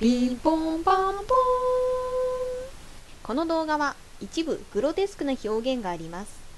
ピンポンパンポン。この動画は一部グロテスクな表現があります。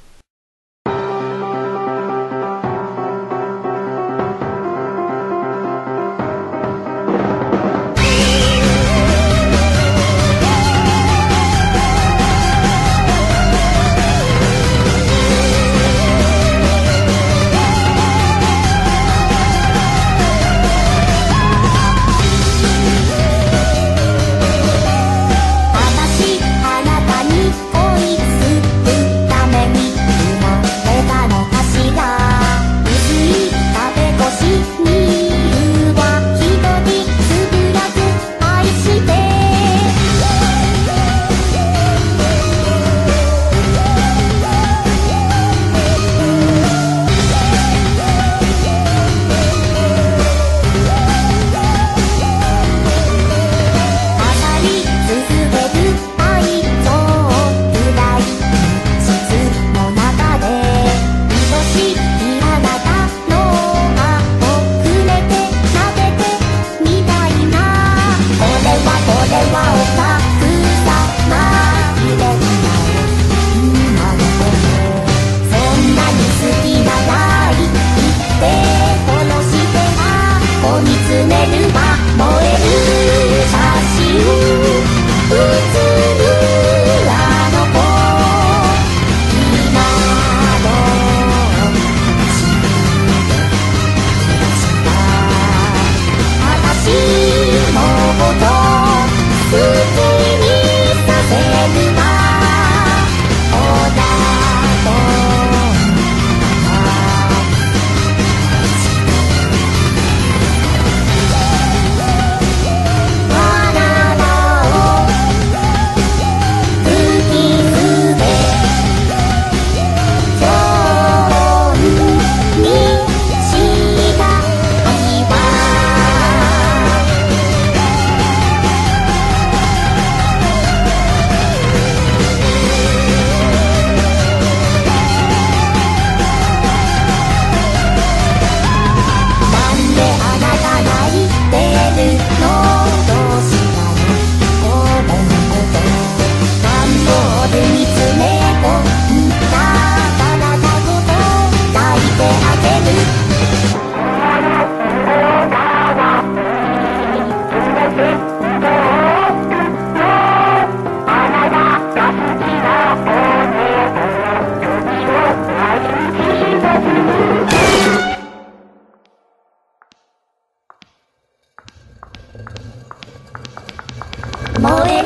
萌え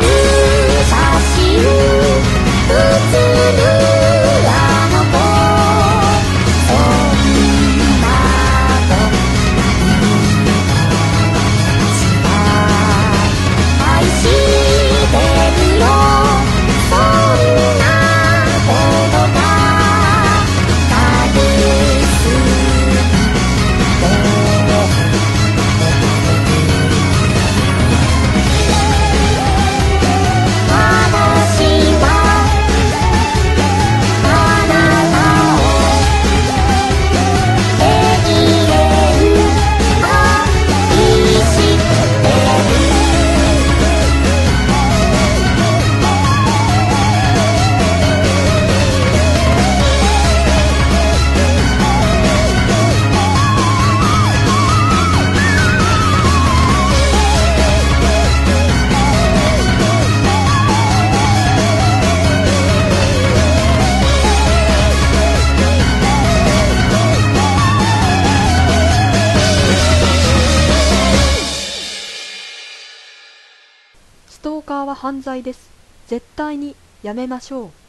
ストーカーは犯罪です。絶対にやめましょう。